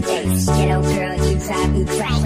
Ghetto girl, you drive me crazy.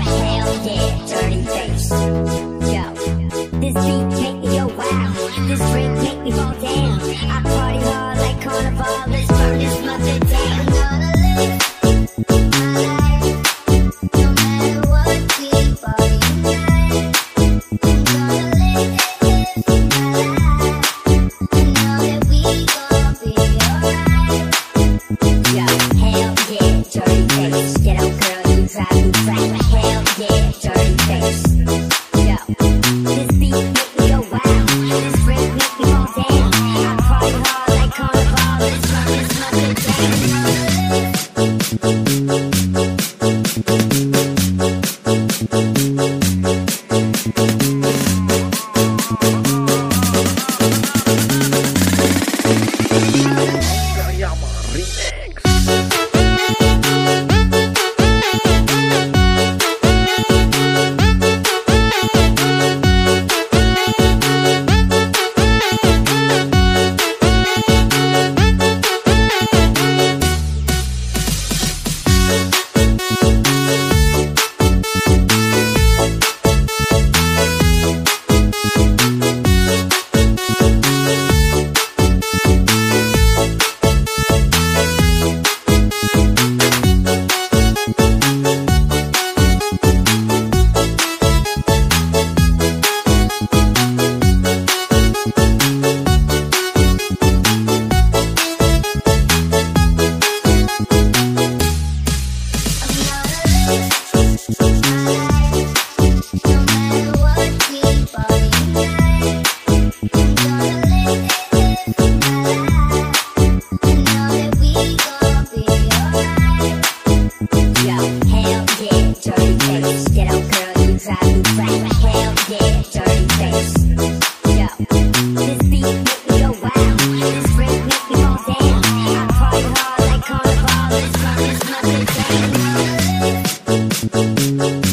Thank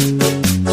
you.